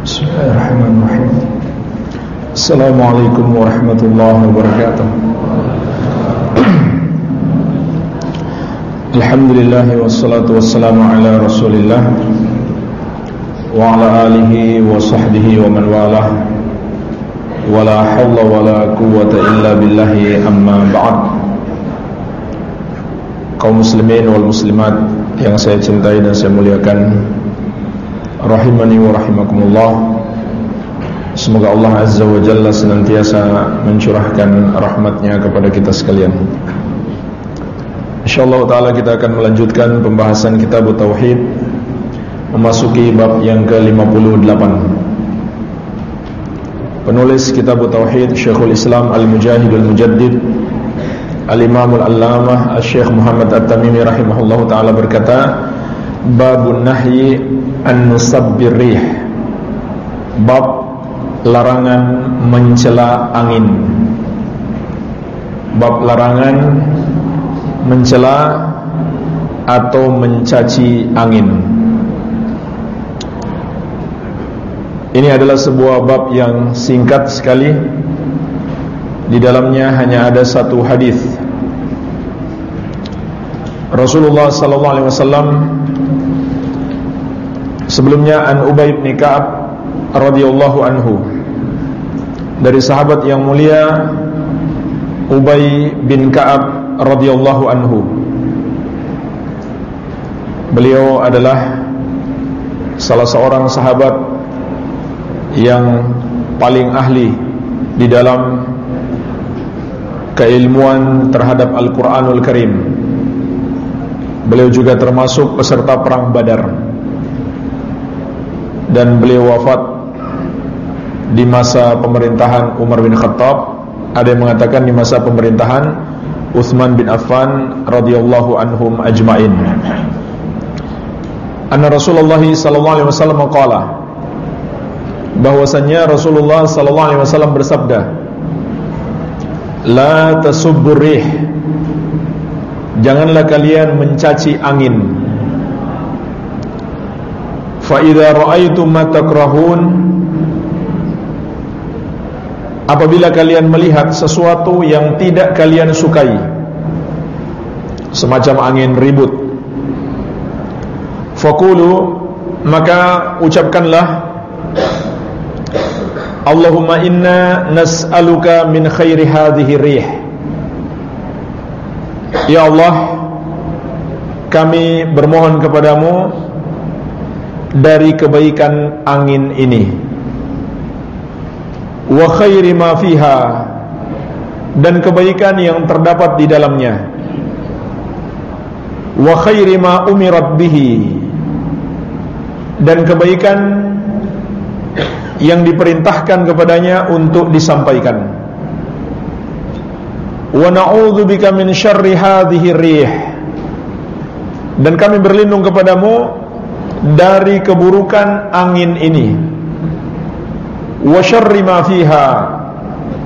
بسم الله الرحمن الرحيم السلام عليكم ورحمة الله وبركاته الحمد لله والصلاة والسلام على رسول الله وعلى آله وصحبه ومن والاه ولا حول ولا قوة إلا بالله أما بعد kaum muslimin wal muslimat yang saya cintai dan saya muliakan rahimani wa rahimakumullah. Semoga Allah azza wa jalla senantiasa mencurahkan rahmatnya kepada kita sekalian. Insyaallah taala kita akan melanjutkan pembahasan kitab tauhid memasuki bab yang ke-58 penulis kitab tauhid Syekhul Islam Al-Mujahid Al-Mujaddid Al-Imam Al-Allamah Al-Syekh Muhammad At-Tamimi rahimahullahu taala berkata Babun nahyi an nusabbir rih. Bab larangan mencela angin. Bab larangan mencela atau mencaci angin. Ini adalah sebuah bab yang singkat sekali. Di dalamnya hanya ada satu hadis. Rasulullah sallallahu alaihi wasallam sebelumnya an Ubay bin Ka'ab radhiyallahu anhu dari sahabat yang mulia Ubay bin Ka'ab radhiyallahu anhu Beliau adalah salah seorang sahabat yang paling ahli di dalam keilmuan terhadap Al-Qur'anul Karim. Beliau juga termasuk peserta perang Badar. Dan beliau wafat di masa pemerintahan Umar bin Khattab, ada yang mengatakan di masa pemerintahan Uthman bin Affan radhiyallahu anhum ajmain. Anna Rasulullah sallallahu alaihi wasallam qala bahwasanya Rasulullah sallallahu alaihi wasallam bersabda La tasubbur rih. Janganlah kalian mencaci angin Fa idza ra'aytum ma takrahun. Apabila kalian melihat sesuatu yang tidak kalian sukai Semacam angin ribut Fakulu Maka ucapkanlah Allahumma inna nas'aluka min khairi hadhihi rih. Ya Allah Kami bermohon kepadamu Dari kebaikan angin ini Wa khairi ma fiha Dan kebaikan yang terdapat di dalamnya Wa khairi ma umirat bihi Dan kebaikan yang diperintahkan kepadanya untuk disampaikan. Wa na'udzubika min syarri hadhihi rih. Dan kami berlindung kepadamu dari keburukan angin ini. Wa syarri ma fiha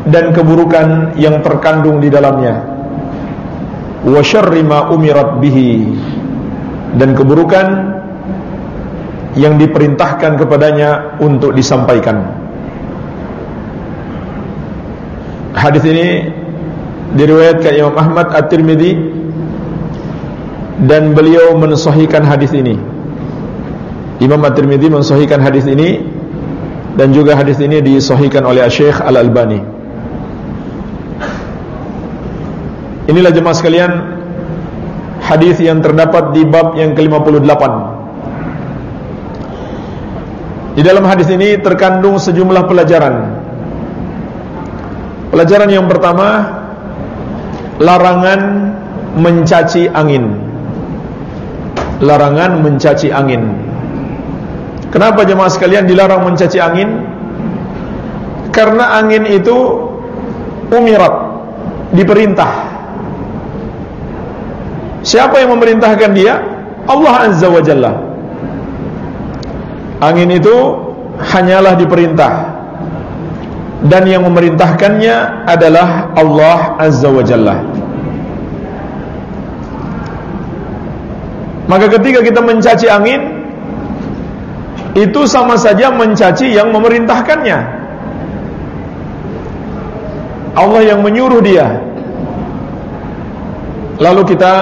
dan keburukan yang terkandung di dalamnya. Wa syarri ma umirat bihi dan keburukan yang diperintahkan kepadanya untuk disampaikan. Hadis ini diriwayatkan Imam Ahmad At-Tirmidzi dan beliau mensahihkan hadis ini. Imam At-Tirmidzi mensahihkan hadis ini dan juga hadis ini disahihkan oleh Syekh Al-Albani. Inilah jemaah sekalian hadis yang terdapat di bab yang ke-58 di dalam hadis ini terkandung sejumlah pelajaran. Pelajaran yang pertama, larangan mencaci angin. Larangan mencaci angin. Kenapa jemaah sekalian dilarang mencaci angin? Karena angin itu umirat, diperintah. Siapa yang memerintahkan dia? Allah Azza wa Jalla. Angin itu hanyalah diperintah Dan yang memerintahkannya adalah Allah Azza wa Jalla Maka ketika kita mencaci angin itu sama saja mencaci yang memerintahkannya. Allah yang menyuruh dia. Lalu kita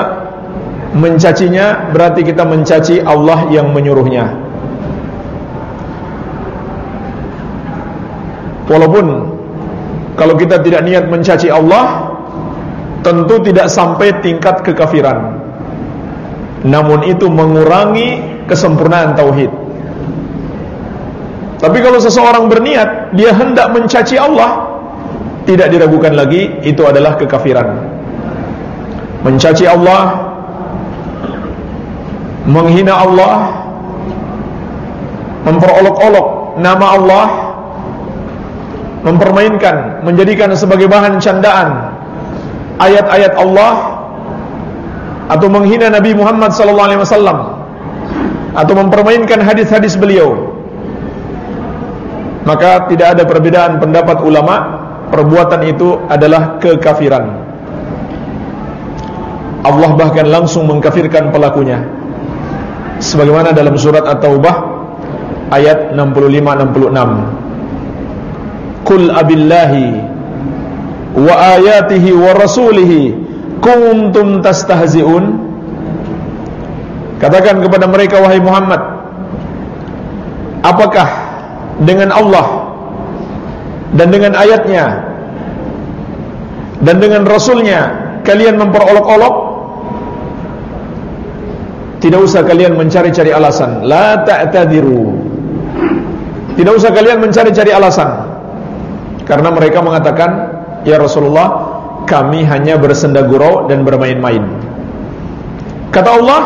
mencacinya berarti kita mencaci Allah yang menyuruhnya. Walaupun kalau kita tidak niat mencaci Allah, tentu tidak sampai tingkat kekafiran. Namun itu mengurangi kesempurnaan tauhid. Tapi kalau seseorang berniat dia hendak mencaci Allah, tidak diragukan lagi itu adalah kekafiran. Mencaci Allah, menghina Allah, memperolok-olok nama Allah, mempermainkan, menjadikan sebagai bahan candaan ayat-ayat Allah atau menghina Nabi Muhammad sallallahu alaihi wasallam atau mempermainkan hadis-hadis beliau maka tidak ada perbedaan pendapat ulama. Perbuatan itu adalah kekafiran. Allah bahkan langsung mengkafirkan pelakunya. Sebagaimana dalam surat At-Taubah ayat 65 66 Kul abillahi wa ayatihi wa rasulihi kuntum tastahzi'un. Katakan kepada mereka wahai Muhammad Apakah dengan Allah dan dengan ayatnya dan dengan rasulnya kalian memperolok-olok tidak usah kalian mencari-cari alasan. La ta'tadiru. Tidak usah kalian mencari-cari alasan. Karena mereka mengatakan ya Rasulullah kami hanya bersenda gurau dan bermain-main. Kata Allah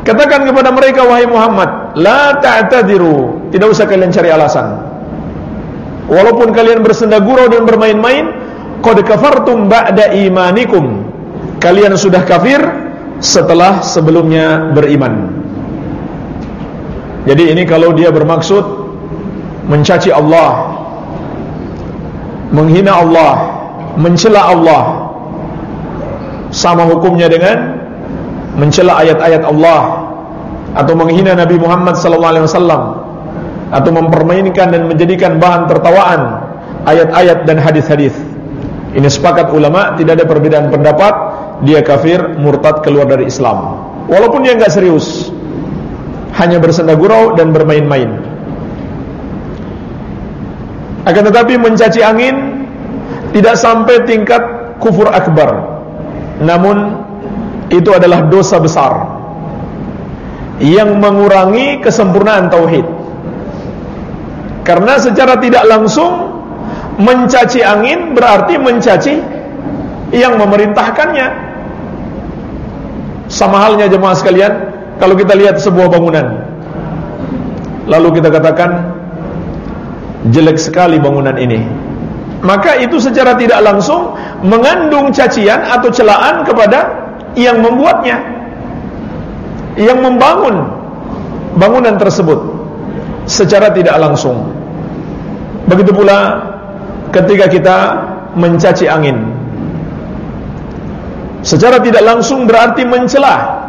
katakan kepada mereka wahai Muhammad La ta'tadiru. Tidak usah kalian cari alasan. Walaupun kalian bersenda gurau dan bermain-main Qad kafartum ba'da imanikum. Kalian sudah kafir Setelah sebelumnya beriman. Jadi ini kalau dia bermaksud Mencaci Allah Menghina Allah Mencela Allah Sama hukumnya dengan Mencela ayat-ayat Allah atau menghina Nabi Muhammad SAW atau mempermainkan dan menjadikan bahan tertawaan ayat-ayat dan hadis-hadis. Ini sepakat ulama tidak ada perbedaan pendapat dia kafir murtad keluar dari Islam. Walaupun dia enggak serius, hanya bersenda gurau dan bermain-main. Akan tetapi mencaci angin tidak sampai tingkat kufur akbar. Namun itu adalah dosa besar yang mengurangi kesempurnaan tauhid. Karena secara tidak langsung mencaci angin berarti mencaci yang memerintahkannya. Sama halnya jemaah sekalian, kalau kita lihat sebuah bangunan lalu kita katakan jelek sekali bangunan ini. Maka itu secara tidak langsung mengandung cacian atau celaan kepada yang membuatnya yang membangun bangunan tersebut secara tidak langsung. Begitu pula ketika kita mencaci angin. Secara tidak langsung berarti mencela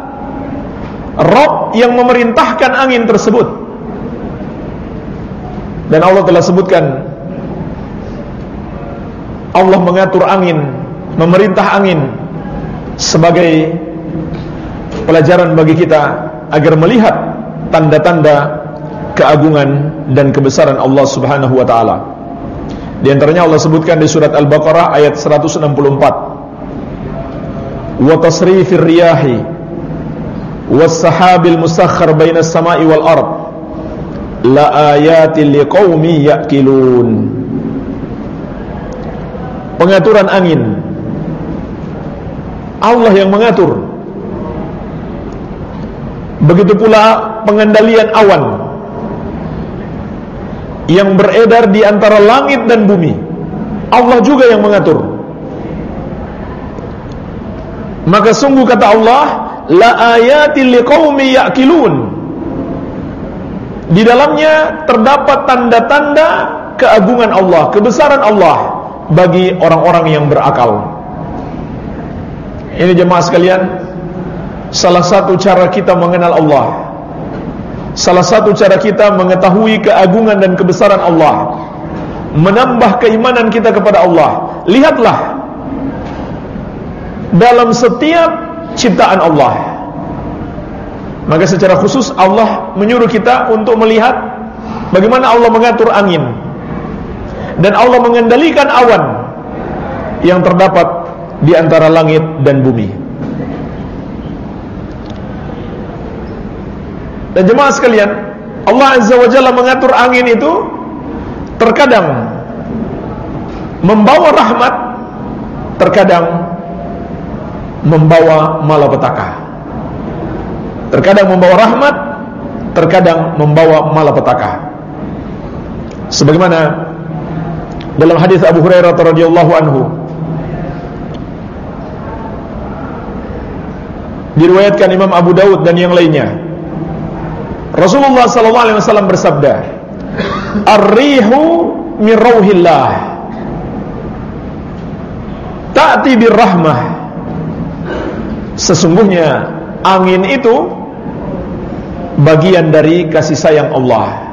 Rob yang memerintahkan angin tersebut. Dan Allah telah sebutkan Allah mengatur angin, memerintah angin sebagai pelajaran bagi kita agar melihat tanda-tanda keagungan dan kebesaran Allah Subhanahu wa taala. Di antaranya Allah sebutkan di surat Al-Baqarah ayat 164. Wa tasrifir riyahi was sahabil musakhkhar bainas sama'i wal ard la ayatin liqaumi yaqilun. Pengaturan angin Allah yang mengatur Begitu pula pengendalian awan yang beredar di antara langit dan bumi. Allah juga yang mengatur. Maka sungguh kata Allah, la ayatil liqaumi yaqilun. Di dalamnya terdapat tanda-tanda keagungan Allah, kebesaran Allah bagi orang-orang yang berakal. Ini jemaah sekalian, salah satu cara kita mengenal Allah. Salah satu cara kita mengetahui keagungan dan kebesaran Allah. Menambah keimanan kita kepada Allah. Lihatlah. Dalam setiap ciptaan Allah. Maka secara khusus Allah menyuruh kita untuk melihat Bagaimana Allah mengatur angin. Dan Allah mengendalikan awan Yang terdapat di antara langit dan bumi Dan jemaah sekalian, Allah Azza wa Jalla mengatur angin itu terkadang membawa rahmat, terkadang membawa malapetaka. Terkadang membawa rahmat, terkadang membawa malapetaka. Sebagaimana dalam hadis Abu Hurairah radhiyallahu anhu diriwayatkan Imam Abu Daud dan yang lainnya Rasulullah wasallam bersabda, "Ar-rihu min rauhillah." Ta'ti birrahmah. Sesungguhnya angin itu bagian dari kasih sayang Allah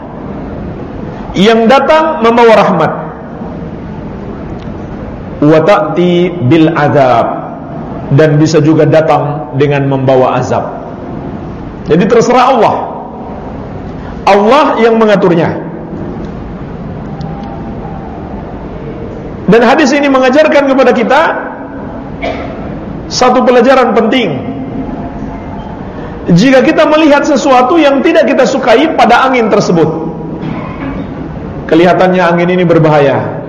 yang datang membawa rahmat. Wa ta'ti bil azab dan bisa juga datang dengan membawa azab. Jadi terserah Allah Allah yang mengaturnya. Dan hadis ini mengajarkan kepada kita satu pelajaran penting. Jika kita melihat sesuatu yang tidak kita sukai pada angin tersebut, kelihatannya angin ini berbahaya.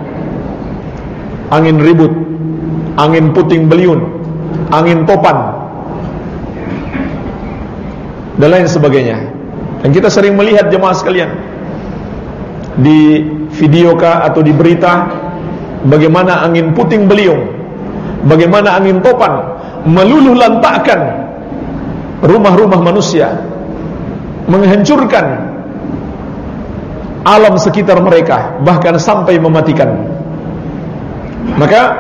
Angin ribut, angin puting beliun, angin topan, dan lain sebagainya. Dan kita sering melihat jemaah sekalian di video kah atau di berita bagaimana angin puting beliung, bagaimana angin topan meluluh lantakkan rumah-rumah manusia, menghancurkan alam sekitar mereka, bahkan sampai mematikan. Maka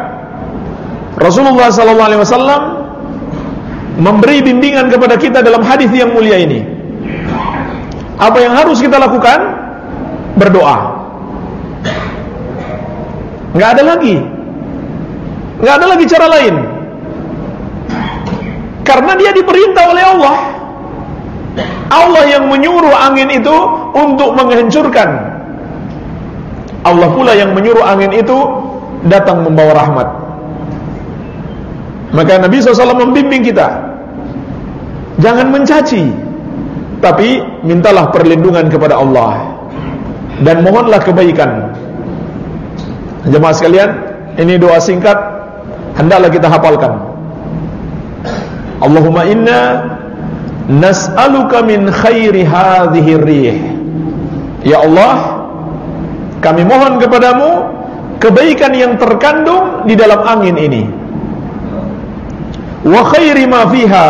Rasulullah wasallam memberi bimbingan kepada kita dalam hadis yang mulia ini. Apa yang harus kita lakukan? Berdoa. Enggak ada lagi. Enggak ada lagi cara lain. Karena dia diperintah oleh Allah. Allah yang menyuruh angin itu untuk menghancurkan. Allah pula yang menyuruh angin itu datang membawa rahmat. Maka Nabi SAW membimbing kita Jangan mencaci tapi mintalah perlindungan kepada Allah dan mohonlah kebaikan. Jemaah sekalian, ini doa singkat hendaklah kita hafalkan. Allahumma inna nas'aluka min khairi hadhihi rih. Ya Allah, kami mohon kepadamu kebaikan yang terkandung di dalam angin ini. Wa khairi ma fiha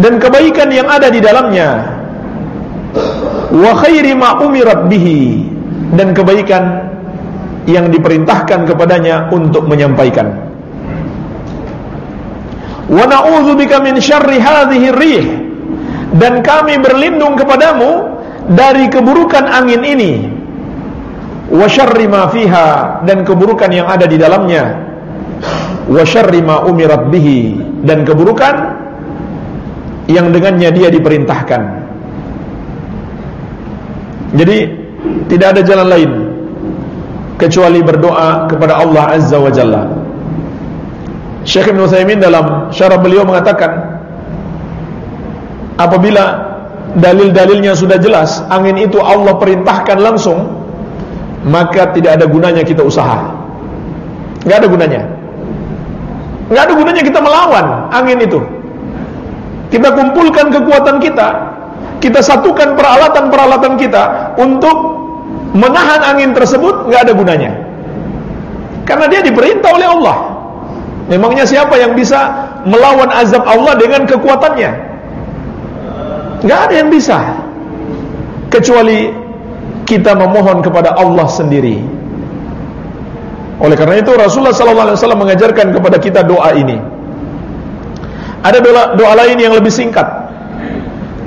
dan kebaikan yang ada di dalamnya. Wa khairi ma umirat bihi dan kebaikan yang diperintahkan kepadanya untuk menyampaikan. Wa na'udzubika min syarri hadhihi rih dan kami berlindung kepadamu dari keburukan angin ini. Wa syarri ma fiha dan keburukan yang ada di dalamnya. Wa syarri ma umirat bihi dan keburukan yang dengannya dia diperintahkan. Jadi tidak ada jalan lain kecuali berdoa kepada Allah Azza wa Jalla. Syekh Ibn Utsaimin dalam syarah beliau mengatakan apabila dalil-dalilnya sudah jelas, angin itu Allah perintahkan langsung, maka tidak ada gunanya kita usaha. Enggak ada gunanya. Enggak ada gunanya kita melawan angin itu. Kita kumpulkan kekuatan kita, kita satukan peralatan-peralatan kita untuk menahan angin tersebut, nggak ada gunanya. Karena dia diperintah oleh Allah. Memangnya siapa yang bisa melawan azab Allah dengan kekuatannya? Nggak ada yang bisa. Kecuali kita memohon kepada Allah sendiri. Oleh karena itu Rasulullah SAW mengajarkan kepada kita doa ini. Ada doa, doa lain yang lebih singkat.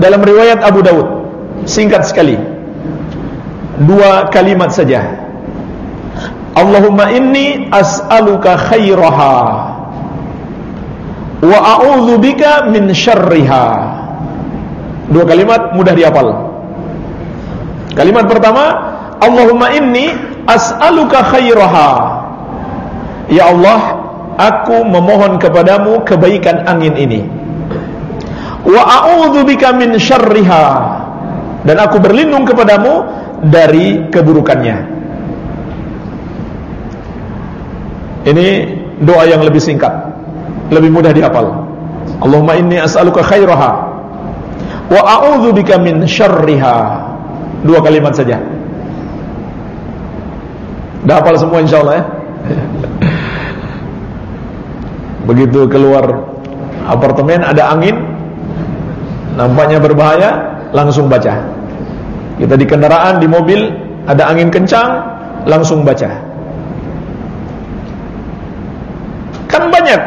Dalam riwayat Abu Daud singkat sekali. Dua kalimat saja. Allahumma inni as'aluka khairaha. Wa a'udzu bika min syarriha. Dua kalimat mudah dihafal. Kalimat pertama Allahumma inni as'aluka khairaha. Ya Allah aku memohon kepadamu kebaikan angin ini wa a'udzu bika min syarriha dan aku berlindung kepadamu dari keburukannya Ini doa yang lebih singkat, lebih mudah dihafal. Allahumma inni as'aluka khairaha wa a'udzu bika min syarriha. Dua kalimat saja. Dah hafal semua insyaallah ya. Begitu keluar apartemen ada angin nampaknya berbahaya, langsung baca. Kita di kendaraan, di mobil ada angin kencang, langsung baca. Kan banyak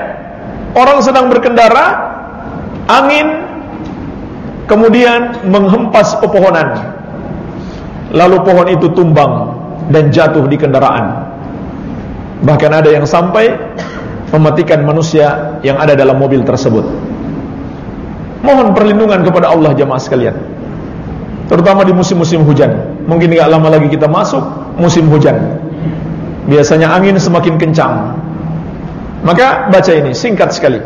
orang sedang berkendara, angin kemudian menghempas pepohonan. Lalu pohon itu tumbang dan jatuh di kendaraan. Bahkan ada yang sampai mematikan manusia yang ada dalam mobil tersebut. Mohon perlindungan kepada Allah jemaah sekalian. Terutama di musim-musim hujan. Mungkin tidak lama lagi kita masuk musim hujan. Biasanya angin semakin kencang maka baca ini singkat sekali.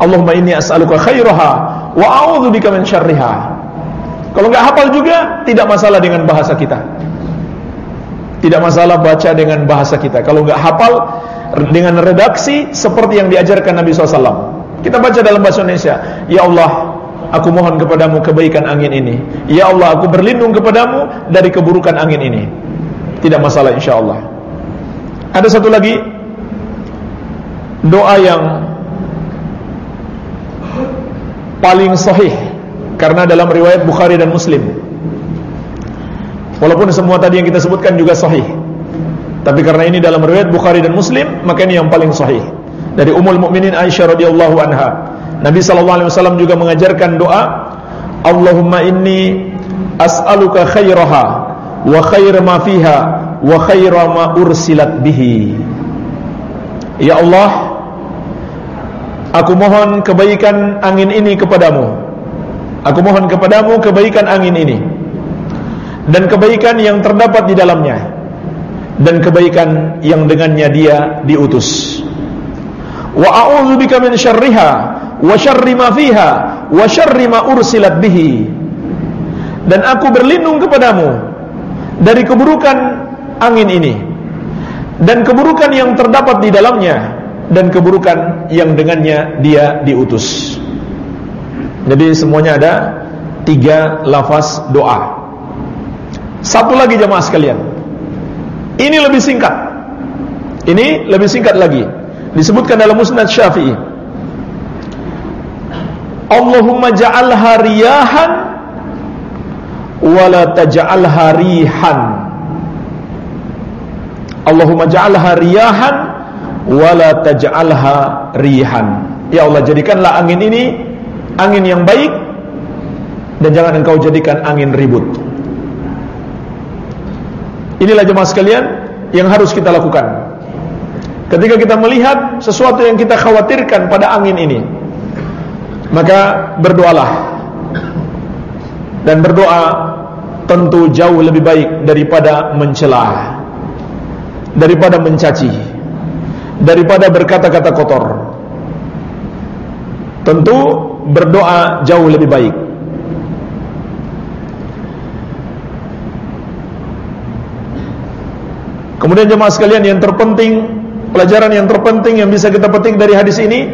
Allahumma inni as'aluka khairaha wa a'udzubika min syarriha. Kalau enggak hafal juga tidak masalah dengan bahasa kita. Tidak masalah baca dengan bahasa kita. Kalau enggak hafal dengan redaksi seperti yang diajarkan Nabi SAW. Kita baca dalam bahasa Indonesia. Ya Allah, aku mohon kepadamu kebaikan angin ini. Ya Allah, aku berlindung kepadamu dari keburukan angin ini. Tidak masalah insya Allah. Ada satu lagi doa yang paling sahih karena dalam riwayat Bukhari dan Muslim. Walaupun semua tadi yang kita sebutkan juga sahih. Tapi karena ini dalam riwayat Bukhari dan Muslim, maka ini yang paling sahih. Dari Ummul Mukminin Aisyah radhiyallahu anha. Nabi sallallahu alaihi wasallam juga mengajarkan doa, Allahumma inni as'aluka khairaha wa khair ma fiha wa khair ma ursilat bihi. Ya Allah, Aku mohon kebaikan angin ini kepadamu Aku mohon kepadamu kebaikan angin ini Dan kebaikan yang terdapat di dalamnya Dan kebaikan yang dengannya dia diutus Wa a'udzu bika min syarriha wa syarri ma fiha wa syarri ma ursilat bihi Dan aku berlindung kepadamu dari keburukan angin ini dan keburukan yang terdapat di dalamnya dan keburukan yang dengannya dia diutus. Jadi semuanya ada tiga lafaz doa. Satu lagi jemaah sekalian. Ini lebih singkat. Ini lebih singkat lagi. Disebutkan dalam Musnad Syafi'i. Allahumma ja'alha riyahan wala taj'alha rihan. Allahumma ja'alha riyahan wala taj'alha rihan. Ya Allah jadikanlah angin ini angin yang baik dan jangan engkau jadikan angin ribut. Inilah jemaah sekalian yang harus kita lakukan. Ketika kita melihat sesuatu yang kita khawatirkan pada angin ini, maka berdoalah. Dan berdoa tentu jauh lebih baik daripada mencela, daripada mencaci daripada berkata-kata kotor. Tentu berdoa jauh lebih baik. Kemudian jemaah sekalian yang terpenting, pelajaran yang terpenting yang bisa kita petik dari hadis ini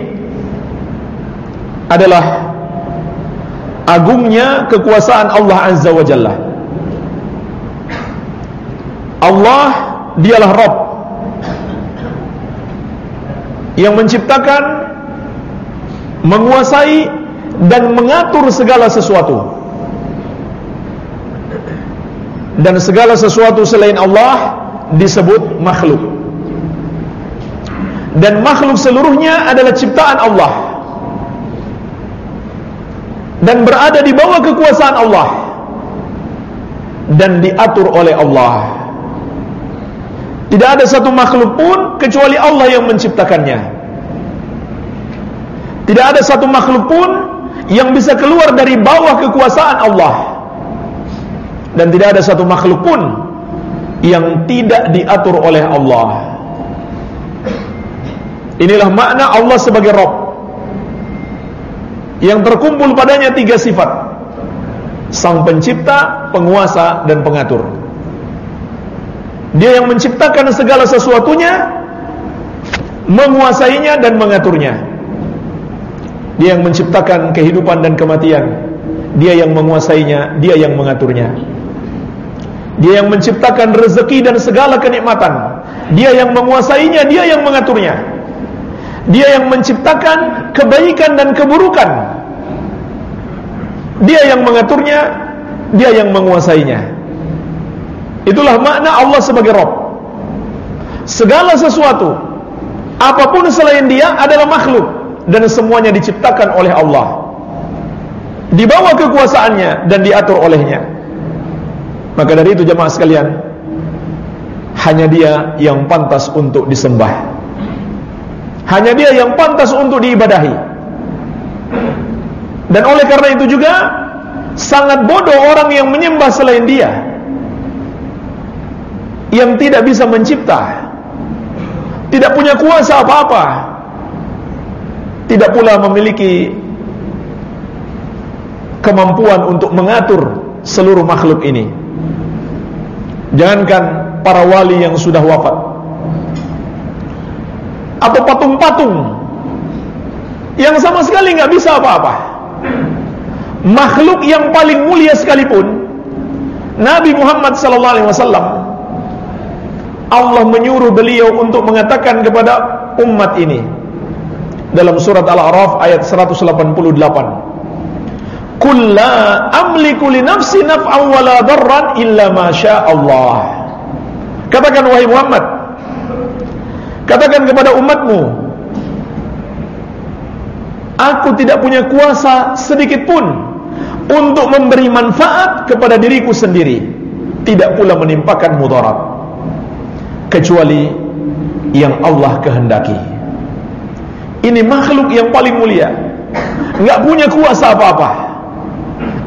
adalah agungnya kekuasaan Allah Azza wa Jalla. Allah dialah Rabb yang menciptakan, menguasai dan mengatur segala sesuatu. Dan segala sesuatu selain Allah disebut makhluk. Dan makhluk seluruhnya adalah ciptaan Allah. dan berada di bawah kekuasaan Allah dan diatur oleh Allah. Tidak ada satu makhluk pun kecuali Allah yang menciptakannya. Tidak ada satu makhluk pun yang bisa keluar dari bawah kekuasaan Allah. Dan tidak ada satu makhluk pun yang tidak diatur oleh Allah. Inilah makna Allah sebagai Rabb. Yang terkumpul padanya tiga sifat. Sang pencipta, penguasa dan pengatur. Dia yang menciptakan segala sesuatunya menguasainya dan mengaturnya. Dia yang menciptakan kehidupan dan kematian. Dia yang menguasainya dia yang mengaturnya dia yang menciptakan rezeki dan segala kenikmatan dia yang menguasainya dia yang mengaturnya dia yang menciptakan kebaikan dan keburukan. Dia yang mengaturnya, dia yang menguasainya. Itulah makna Allah sebagai Rabb. Segala sesuatu apa pun selain dia adalah makhluk dan semuanya diciptakan oleh Allah. Di bawah kekuasaannya dan diatur olehnya. Maka dari itu jemaah sekalian, hanya dia yang pantas untuk disembah. Hanya dia yang pantas untuk diibadahi. Dan oleh karena itu juga sangat bodoh orang yang menyembah selain dia. Yang tidak bisa mencipta. Tidak punya kuasa apa-apa. Tidak pula memiliki kemampuan untuk mengatur seluruh makhluk ini. Jangankan para wali yang sudah wafat atau patung-patung yang sama sekali nggak bisa apa-apa. Makhluk yang paling mulia sekalipun Nabi Muhammad wasallam Allah menyuruh beliau untuk mengatakan kepada umat ini dalam surat Al-A'raf ayat 188 Kulla amliku li nafsi naf'an wala darran illa ma Allah. Katakan wahai Muhammad Katakan kepada umatmu Aku tidak punya kuasa sedikit pun Untuk memberi manfaat kepada diriku sendiri. Tidak pula menimpakan mudarat Kecuali Yang Allah kehendaki. Ini makhluk yang paling mulia. Tidak punya kuasa apa-apa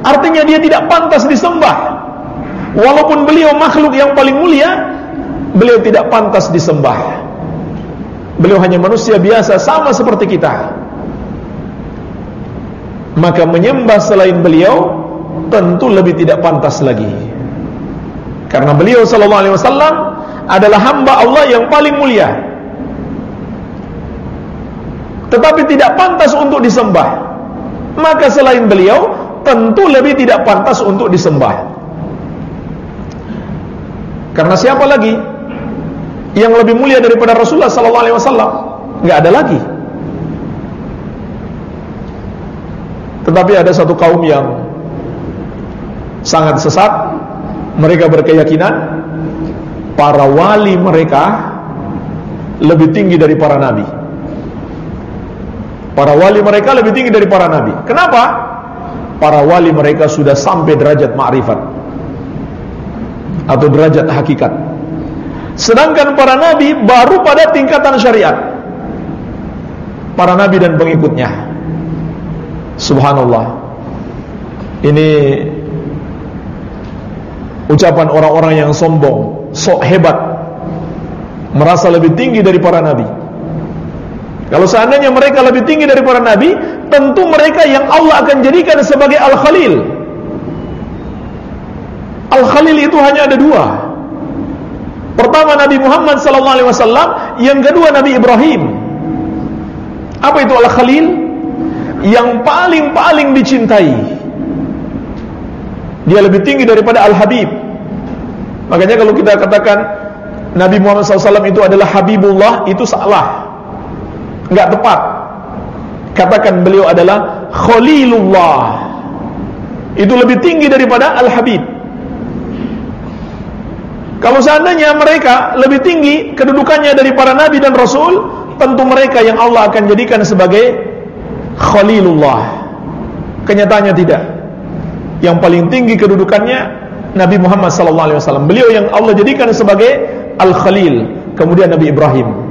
Artinya dia tidak pantas disembah Walaupun beliau makhluk yang paling mulia Beliau tidak pantas disembah Beliau hanya manusia biasa sama seperti kita. Maka menyembah selain beliau tentu lebih tidak pantas lagi. Karena beliau sallallahu alaihi wasallam adalah hamba Allah yang paling mulia. Tetapi tidak pantas untuk disembah. Maka selain beliau tentu lebih tidak pantas untuk disembah. Karena siapa lagi yang lebih mulia daripada Rasulullah sallallahu alaihi wasallam enggak ada lagi. Tetapi ada satu kaum yang sangat sesat. Mereka berkeyakinan para wali mereka lebih tinggi dari para nabi. Para wali mereka lebih tinggi dari para nabi. Kenapa? Para wali mereka sudah sampai derajat ma'rifat atau derajat hakikat. Sedangkan para nabi baru pada tingkatan syariat. Para nabi dan pengikutnya. Subhanallah. Ini ucapan orang-orang yang sombong, sok hebat, merasa lebih tinggi dari para nabi. Kalau seandainya mereka lebih tinggi dari para nabi, tentu mereka yang Allah akan jadikan sebagai Al-Khalil. Al-Khalil itu hanya ada dua. Pertama Nabi Muhammad wasallam, yang kedua Nabi Ibrahim. Apa itu Al-Khalil? Yang paling-paling dicintai. Dia lebih tinggi daripada Al-Habib. Makanya kalau kita katakan Nabi Muhammad SAW itu adalah Habibullah, itu salah. Enggak tepat. Katakan beliau adalah Khalilullah. Itu lebih tinggi daripada Al-Habib. Kalau seandainya mereka lebih tinggi kedudukannya dari para nabi dan rasul, tentu mereka yang Allah akan jadikan sebagai khalilullah. Kenyataannya tidak. Yang paling tinggi kedudukannya Nabi Muhammad wasallam. Beliau yang Allah jadikan sebagai Al-Khalil, kemudian Nabi Ibrahim.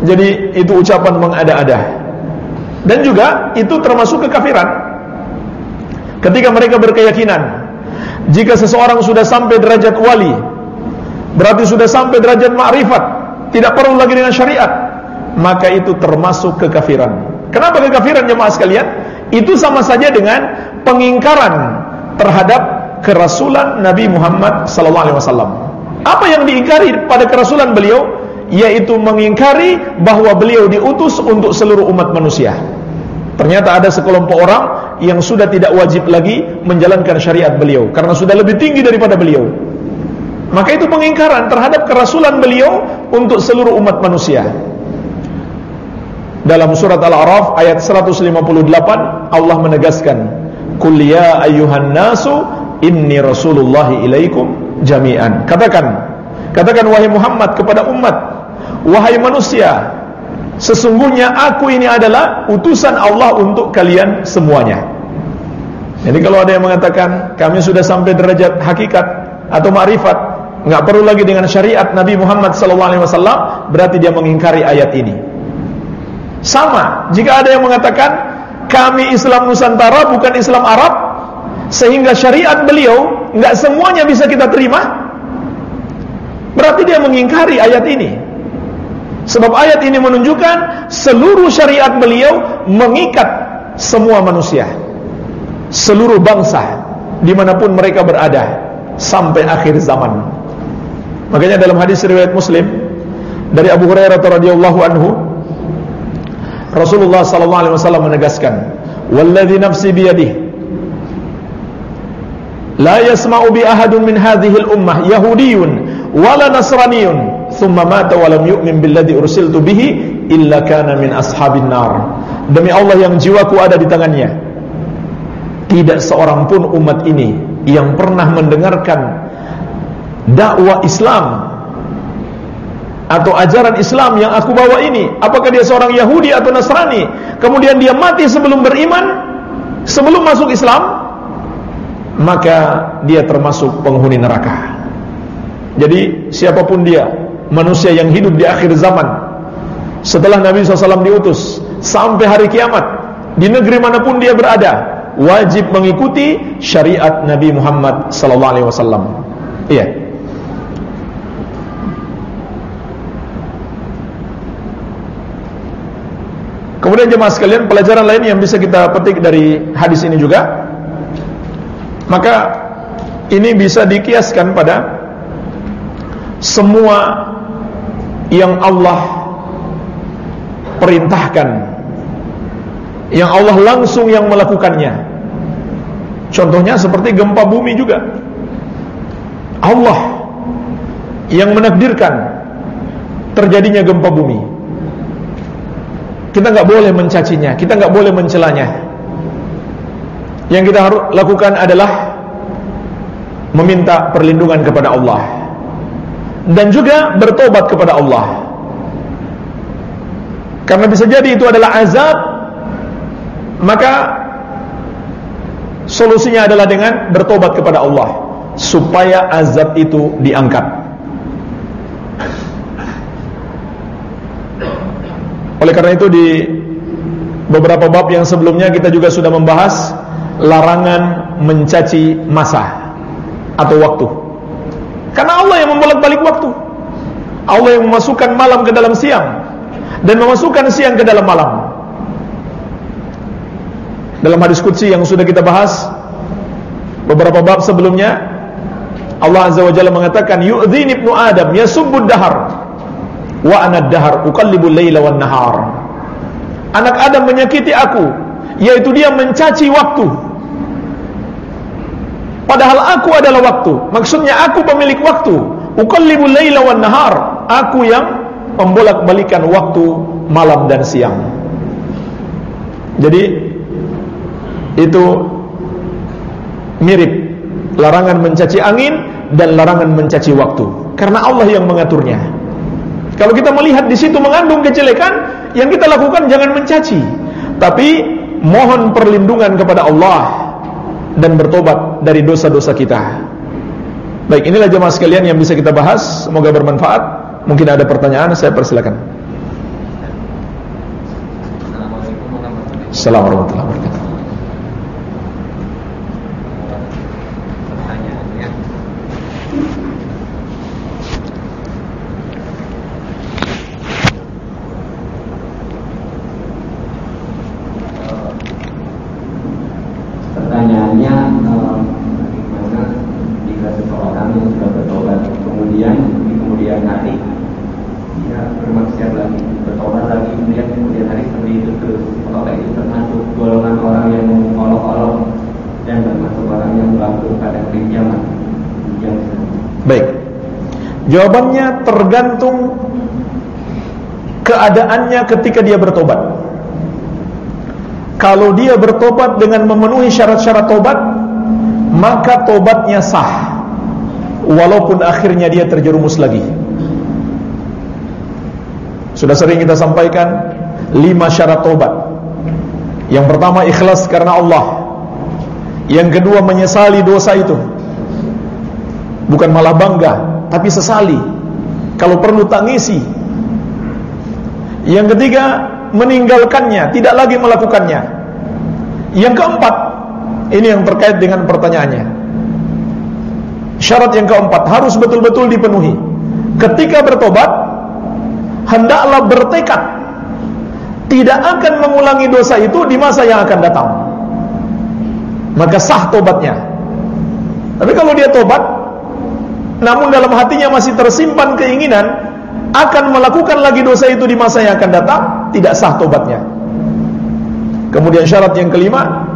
Jadi itu ucapan mengada-ada. Dan juga itu termasuk kekafiran. Ketika mereka berkeyakinan jika seseorang sudah sampai derajat wali, berarti sudah sampai derajat ma'rifat, tidak perlu lagi dengan syariat, maka itu termasuk kekafiran. Kenapa kekafiran jemaah sekalian? Itu sama saja dengan pengingkaran terhadap kerasulan Nabi Muhammad sallallahu alaihi wasallam. Apa yang diingkari pada kerasulan beliau? Yaitu mengingkari bahwa beliau diutus untuk seluruh umat manusia. Ternyata ada sekelompok orang yang sudah tidak wajib lagi menjalankan syariat beliau karena sudah lebih tinggi daripada beliau. Maka itu pengingkaran terhadap kerasulan beliau untuk seluruh umat manusia. Dalam surat Al-A'raf ayat 158 Allah menegaskan, "Qul ya ayyuhan nasu inni rasulullahi ilaikum jami'an." Katakan, katakan wahai Muhammad kepada umat, wahai manusia, sesungguhnya aku ini adalah utusan Allah untuk kalian semuanya. Jadi kalau ada yang mengatakan kami sudah sampai derajat hakikat atau ma'rifat, enggak perlu lagi dengan syariat Nabi Muhammad SAW, berarti dia mengingkari ayat ini. Sama, jika ada yang mengatakan kami Islam Nusantara bukan Islam Arab, sehingga syariat beliau enggak semuanya bisa kita terima, berarti dia mengingkari ayat ini. Sebab ayat ini menunjukkan seluruh syariat beliau mengikat semua manusia, seluruh bangsa, di mana pun mereka berada sampai akhir zaman. Makanya dalam hadis riwayat Muslim dari Abu Hurairah radhiyallahu anhu Rasulullah sallallahu alaihi wasallam menegaskan, "Wallazi nafsi biyadihi la yasma'u bi ahadun min hadhihi al-ummah yahudiyyun wala nasraniyyun thumma mata wa billadhi ursiltu bihi illa kana min ashabin nar." Demi Allah yang jiwaku ada di tangannya, tidak seorang pun umat ini yang pernah mendengarkan dakwah Islam atau ajaran Islam yang aku bawa ini. Apakah dia seorang Yahudi atau Nasrani? Kemudian dia mati sebelum beriman? Sebelum masuk Islam? Maka dia termasuk penghuni neraka. Jadi siapa pun dia manusia yang hidup di akhir zaman. Setelah Nabi SAW diutus sampai hari kiamat di negeri mana pun dia berada wajib mengikuti syariat Nabi Muhammad SAW iya. Kemudian jemaah sekalian, pelajaran lain yang bisa kita petik dari hadis ini juga, maka ini bisa dikiaskan pada semua yang Allah perintahkan, yang Allah langsung yang melakukannya. Contohnya seperti gempa bumi juga. Allah yang menakdirkan terjadinya gempa bumi. Kita nggak boleh mencacinya, kita nggak boleh mencelanya. Yang kita harus lakukan adalah meminta perlindungan kepada Allah dan juga bertobat kepada Allah. Karena bisa jadi itu adalah azab, maka solusinya adalah dengan bertobat kepada Allah supaya azab itu diangkat. Oleh karena itu di beberapa bab yang sebelumnya kita juga sudah membahas larangan mencaci masa atau waktu. Karena Allah yang membolak-balik waktu. Allah yang memasukkan malam ke dalam siang dan memasukkan siang ke dalam malam. Dalam hadis qudsi yang sudah kita bahas beberapa bab sebelumnya Allah Azza wa Jalla mengatakan yu'dhin ibnu Adam yasubbud dahar wa ana dahar uqallibul laila wan nahar anak Adam menyakiti aku yaitu dia mencaci waktu padahal aku adalah waktu. Maksudnya aku pemilik waktu. Uqallibul laila wan nahar. Aku yang membolak-balikan waktu malam dan siang. Jadi itu mirip. Larangan mencaci angin dan larangan mencaci waktu. Karena Allah yang mengaturnya. Kalau kita melihat di situ mengandung kejelekan, yang kita lakukan jangan mencaci, tapi mohon perlindungan kepada Allah dan bertobat dari dosa-dosa kita. Baik, inilah jemaah sekalian yang bisa kita bahas. Semoga bermanfaat. Mungkin ada pertanyaan, saya persilakan. Assalamualaikum warahmatullahi wabarakatuh. Jawabannya tergantung keadaannya ketika dia bertobat. Kalau dia bertobat dengan memenuhi syarat-syarat tobat, maka tobatnya sah. Walaupun akhirnya dia terjerumus lagi. Sudah sering kita sampaikan lima syarat tobat. Yang pertama ikhlas karena Allah. Yang kedua menyesali dosa itu. Bukan malah bangga tapi sesali. Kalau perlu tangisi. Yang ketiga, meninggalkannya, tidak lagi melakukannya. Yang keempat, ini yang terkait dengan pertanyaannya. Syarat yang keempat harus betul-betul dipenuhi. Ketika bertobat, hendaklah bertekad tidak akan mengulangi dosa itu di masa yang akan datang. Maka sah tobatnya. Tapi kalau dia tobat namun dalam hatinya masih tersimpan keinginan akan melakukan lagi dosa itu di masa yang akan datang, tidak sah tobatnya. Kemudian syarat yang kelima,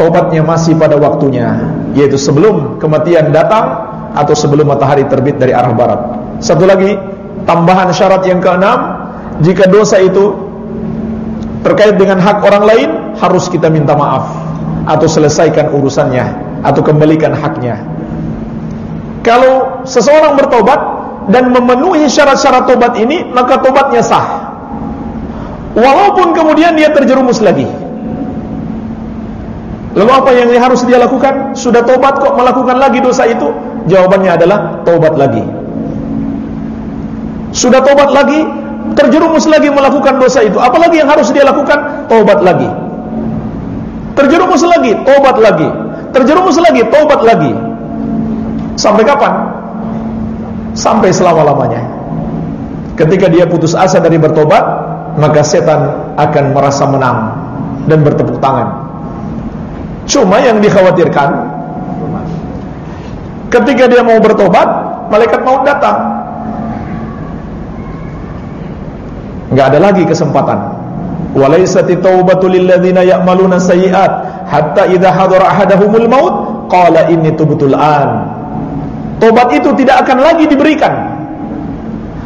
tobatnya masih pada waktunya, yaitu sebelum kematian datang atau sebelum matahari terbit dari arah barat. Satu lagi, tambahan syarat yang keenam, jika dosa itu terkait dengan hak orang lain, harus kita minta maaf atau selesaikan urusannya atau kembalikan haknya. Kalau seseorang bertobat dan memenuhi syarat-syarat tobat ini, maka tobatnya sah. Walaupun kemudian dia terjerumus lagi. Lalu apa yang harus dia lakukan? Sudah tobat kok melakukan lagi dosa itu? Jawabannya adalah tobat lagi. Sudah tobat lagi, terjerumus lagi melakukan dosa itu. Apalagi yang harus dia lakukan? Tobat lagi. Terjerumus lagi, tobat lagi. Terjerumus lagi, tobat lagi. Sampai kapan? Sampai selama-lamanya. Ketika dia putus asa dari bertobat, maka setan akan merasa menang dan bertepuk tangan. Cuma yang dikhawatirkan ketika dia mau bertobat, malaikat maut datang. Enggak ada lagi kesempatan. Walaysati taubatu lil ladzina ya'maluna sayyi'at hatta idza hadara ahadahumul maut qala inni tubtul an Tobat itu tidak akan lagi diberikan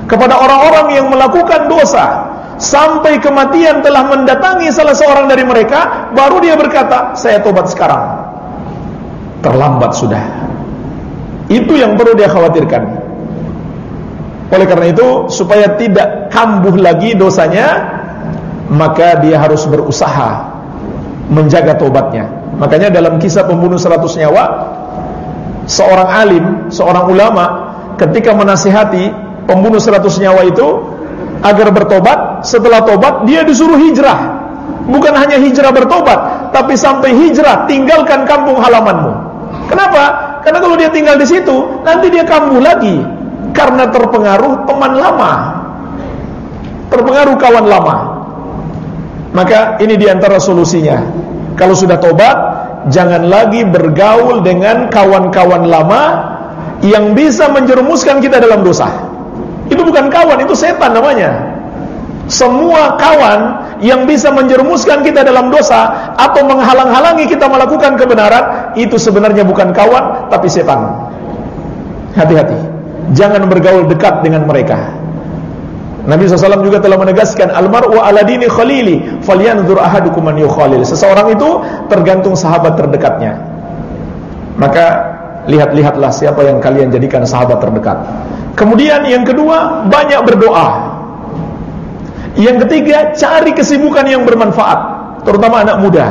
kepada orang-orang yang melakukan dosa sampai kematian telah mendatangi salah seorang dari mereka, baru dia berkata, "Saya tobat sekarang." Terlambat sudah. Itu yang perlu dia khawatirkan. Oleh karena itu, supaya tidak kambuh lagi dosanya, maka dia harus berusaha menjaga tobatnya. Makanya dalam kisah pembunuh seratus nyawa, seorang alim, seorang ulama ketika menasihati pembunuh seratus nyawa itu agar bertobat, setelah tobat dia disuruh hijrah. Bukan hanya hijrah bertobat, tapi sampai hijrah tinggalkan kampung halamanmu. Kenapa? Karena kalau dia tinggal di situ, nanti dia kambuh lagi karena terpengaruh teman lama. Terpengaruh kawan lama. Maka ini di antara solusinya. Kalau sudah tobat, jangan lagi bergaul dengan kawan-kawan lama yang bisa menjerumuskan kita dalam dosa. Itu bukan kawan, itu setan namanya. Semua kawan yang bisa menjerumuskan kita dalam dosa atau menghalang-halangi kita melakukan kebenaran, itu sebenarnya bukan kawan, tapi setan. Hati-hati. Jangan bergaul dekat dengan mereka. Nabi SAW juga telah menegaskan almar'u ala dini khalili falyanzur ahadukum man yukhalil. Seseorang itu tergantung sahabat terdekatnya. Maka lihat-lihatlah siapa yang kalian jadikan sahabat terdekat. Kemudian yang kedua, banyak berdoa. Yang ketiga, cari kesibukan yang bermanfaat. terutama anak muda.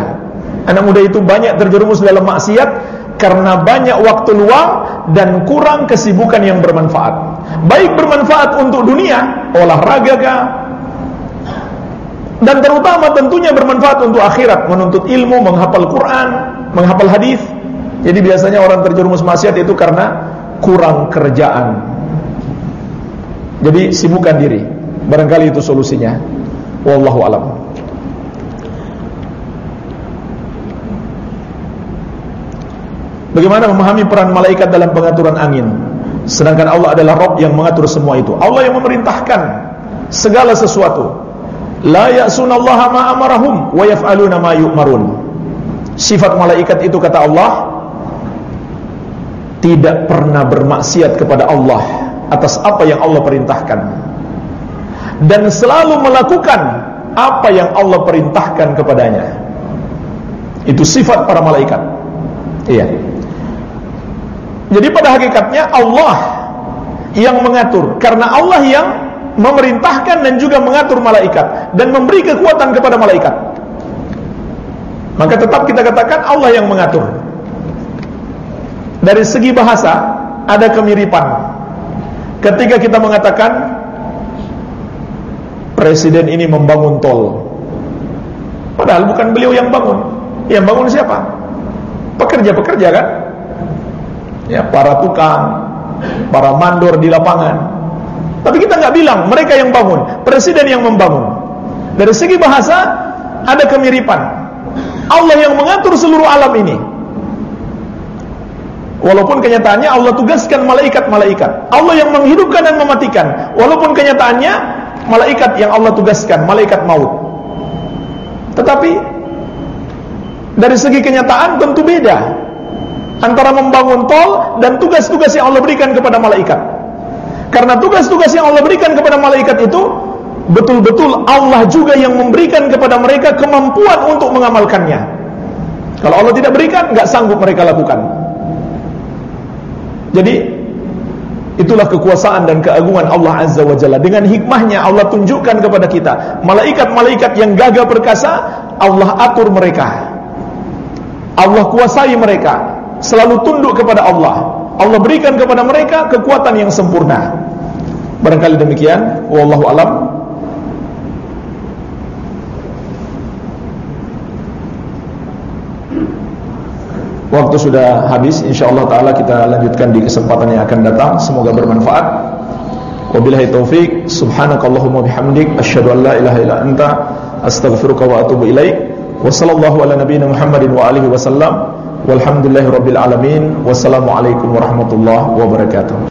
Anak muda itu banyak terjerumus dalam maksiat karena banyak waktu luang dan kurang kesibukan yang bermanfaat. Baik bermanfaat untuk dunia, olahraga kah, dan terutama tentunya bermanfaat untuk akhirat, menuntut ilmu, menghafal Quran, menghafal hadis. Jadi biasanya orang terjerumus maksiat itu karena kurang kerjaan. Jadi sibukkan diri. Barangkali itu solusinya. Wallahu alam. Bagaimana memahami peran malaikat dalam pengaturan angin? Sedangkan Allah adalah Rabb yang mengatur semua itu. Allah yang memerintahkan segala sesuatu. La ya'sunallaha ma amarahum wa yaf'aluna ma yu'marun. Sifat malaikat itu kata Allah tidak pernah bermaksiat kepada Allah atas apa yang Allah perintahkan. Dan selalu melakukan apa yang Allah perintahkan kepadanya. Itu sifat para malaikat. Iya. Jadi pada hakikatnya Allah yang mengatur karena Allah yang memerintahkan dan juga mengatur malaikat dan memberi kekuatan kepada malaikat. Maka tetap kita katakan Allah yang mengatur. Dari segi bahasa ada kemiripan. Ketika kita mengatakan presiden ini membangun tol. Padahal bukan beliau yang bangun. Yang bangun siapa? Pekerja-pekerja kan? Ya para tukang, para mandor di lapangan. Tapi kita nggak bilang mereka yang bangun, presiden yang membangun. Dari segi bahasa ada kemiripan. Allah yang mengatur seluruh alam ini. Walaupun kenyataannya Allah tugaskan malaikat-malaikat. Allah yang menghidupkan dan mematikan. Walaupun kenyataannya malaikat yang Allah tugaskan, malaikat maut. Tetapi dari segi kenyataan tentu beda antara membangun tol dan tugas-tugas yang Allah berikan kepada malaikat. Karena tugas-tugas yang Allah berikan kepada malaikat itu betul-betul Allah juga yang memberikan kepada mereka kemampuan untuk mengamalkannya. Kalau Allah tidak berikan, nggak sanggup mereka lakukan. Jadi itulah kekuasaan dan keagungan Allah Azza wa Jalla. Dengan hikmahnya Allah tunjukkan kepada kita malaikat-malaikat yang gagah perkasa, Allah atur mereka. Allah kuasai mereka selalu tunduk kepada Allah. Allah berikan kepada mereka kekuatan yang sempurna. Barangkali demikian, wallahu alam. Waktu sudah habis, insyaallah taala kita lanjutkan di kesempatan yang akan datang. Semoga bermanfaat. Wabillahi taufik, subhanakallahumma bihamdik, asyhadu an la ilaha illa anta, astaghfiruka wa atubu ilaik. Wa sallallahu ala nabiyyina Muhammadin wa alihi wasallam. Walhamdulillahi rabbil alamin. Wassalamualaikum warahmatullahi wabarakatuh.